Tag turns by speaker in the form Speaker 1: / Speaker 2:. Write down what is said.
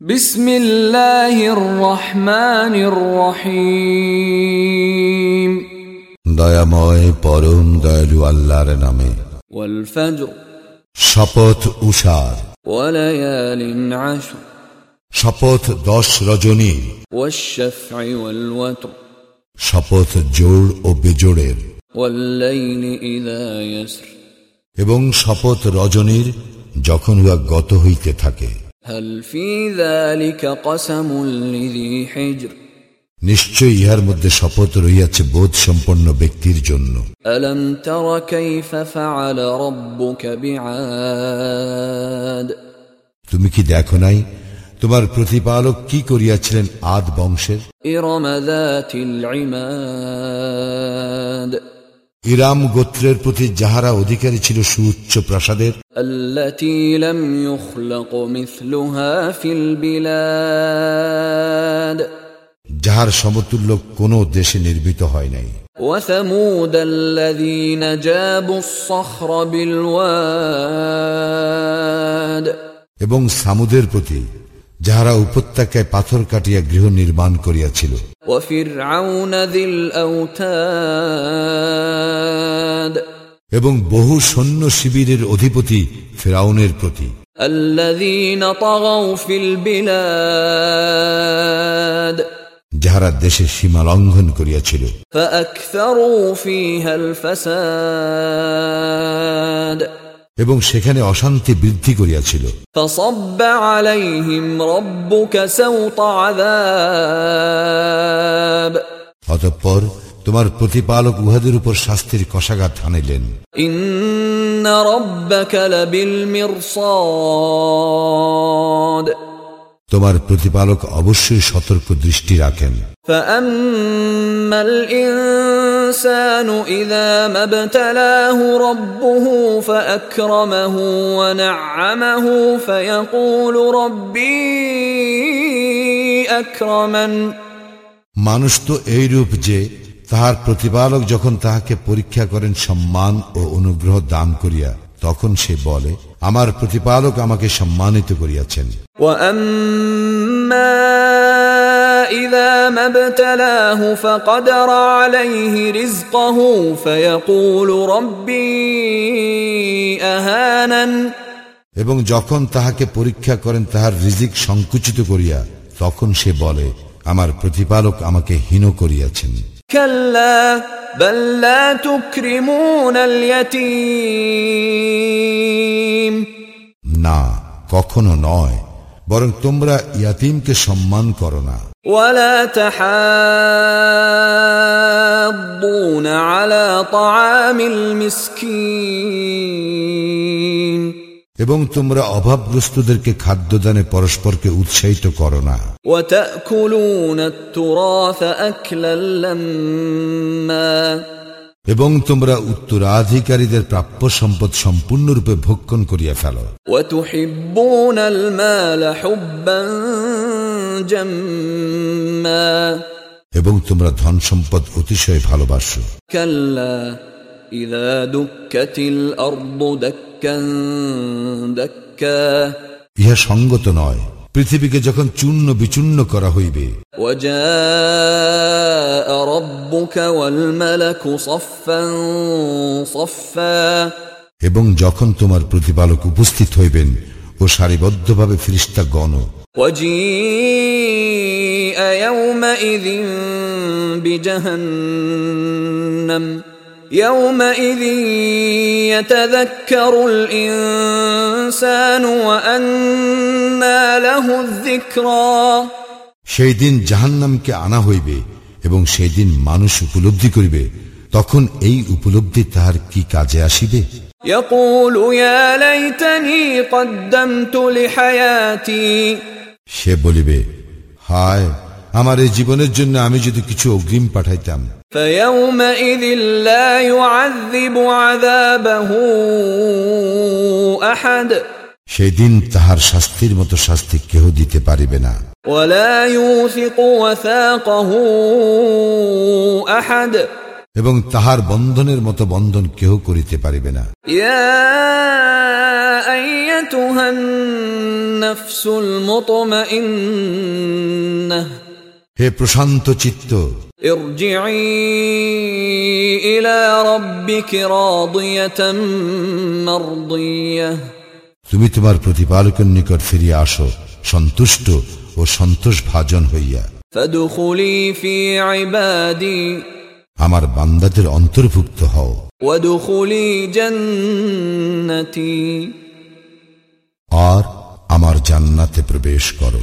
Speaker 1: বিসমিল্লাহির রহমানির রহিম।
Speaker 2: দয়াময় পরম দয়ালু আল্লাহর নামে। শপথ উষার। শপথ দশ রজনী। শপথ জোড় ও বেজোড়ের। এবং শপথ রজনীর যখন উহা গত হইতে থাকে। নিশ্চয় ইহার মধ্যে শপথ রইয়াছে বোধ সম্পন্ন ব্যক্তির জন্য। তুমি কি দেখো নাই তোমার প্রতিপালক কি করিয়াছিলেন আদ বংশের?
Speaker 1: ইরামাদাতিল ইমাদ
Speaker 2: ইরাম গোত্রের প্রতি যাহারা অধিকারী ছিল সুউচ্চ প্রাসাদের
Speaker 1: التي لم يخلق مثلها في البلاد
Speaker 2: যাহার সমতুল্য কোনো দেশে নির্মিত হয় নাই
Speaker 1: وثمود الذين جابوا الصخر بالواد
Speaker 2: এবং সামুদের প্রতি যাহারা উপত্যকায় পাথর কাটিয়া গৃহ নির্মাণ করিয়াছিল
Speaker 1: وفرعون ذي الاوتاد
Speaker 2: এবং বহু সৈন্য শিবিরের অধিপতি ফেরাউনের প্রতি
Speaker 1: الذين طغوا في البلاد
Speaker 2: যাহারা দেশের সীমা লঙ্ঘন করিয়াছিল
Speaker 1: فاكثروا فيها الفساد
Speaker 2: এবং সেখানে অশান্তি বৃদ্ধি করিয়াছিল। অতঃপর তোমার প্রতিপালক উহাদের উপর শাস্তির কষাঘাত হানিলেন।
Speaker 1: ইন্না
Speaker 2: তোমার প্রতিপালক অবশ্যই সতর্ক দৃষ্টি রাখেন
Speaker 1: فاما الانسان اذا ما ابتلاه ربه فاكرمه ونعمه فيقول ربي اكرمن
Speaker 2: মানুষ তো এইরূপ যে তাহার প্রতিপালক যখন তাহাকে পরীক্ষা করেন সম্মান ও অনুগ্রহ দান করিয়া তখন সে বলে আমার প্রতিপালক আমাকে সম্মানিত করিয়াছেন
Speaker 1: واما اذا ما ابتلاه فقدر عليه رزقه فيقول ربي اهانن
Speaker 2: এবং যখন তাহাকে পরীক্ষা করেন তাহার রিজিক সংকুচিত করিয়া তখন সে বলে আমার প্রতিপালক আমাকে হীন করিয়াছেন
Speaker 1: كلا بل لا تكرمون اليتيم
Speaker 2: না কখনো নয় বরং তোমরা ইয়াতিমকে সম্মান করো না
Speaker 1: ولا تحاضون على طعام المسكين
Speaker 2: এবং তোমরা অভাবগ্রস্তদেরকে খাদ্যদানে পরস্পরকে উৎসাহিত করো না। এবং তোমরা উত্তরাধিকারীদের প্রাপ্য সম্পদ সম্পূর্ণরূপে ভক্ষণ করিয়া ফেলো। এবং তোমরা ধন সম্পদ অতিশয় ভালোবাসো।
Speaker 1: কাল্লা إذا دكت الأرض دكا دكا
Speaker 2: ইহা সঙ্গত নয় পৃথিবীকে যখন চূর্ণ বিচূর্ণ করা হইবে
Speaker 1: وجاء ربك والملك صفا صفا
Speaker 2: এবং যখন তোমার প্রতিপালক উপস্থিত হইবেন ও সারিবদ্ধভাবে ফিরিস্তা গণ
Speaker 1: وجيء يومئذ بجهنم يومئذ يتذكر الإنسان وأنى له الذكرى
Speaker 2: সেই দিন জাহান্নামকে আনা হইবে এবং সেই দিন মানুষ উপলব্ধি করিবে তখন এই উপলব্ধি তাহার কি কাজে আসিবে
Speaker 1: يقول يا ليتني قدمت لحياتي
Speaker 2: সে বলিবে হায় আমার এই জীবনের জন্য আমি যদি কিছু অগ্রিম পাঠাইতাম
Speaker 1: فيومئذ لا يعذب عذابه احد
Speaker 2: সেই দিন তাহার শাস্তির মতো শাস্তি কেহ দিতে পারিবে না
Speaker 1: ولا يوثق وثاقه احد
Speaker 2: এবং তাহার বন্ধনের মতো বন্ধন কেহ করিতে পারিবে না
Speaker 1: يا ايتها النفس المطمئنه
Speaker 2: হে প্রশান্ত চিত্ত। তুমি তোমার প্রতিপালকের নিকট ফিরিয়ে আসো সন্তুষ্ট ও সন্তোষ ভাজন হইয়া আমার বান্দাদের অন্তর্ভুক্ত হও। আর আমার জান্নাতে প্রবেশ করো।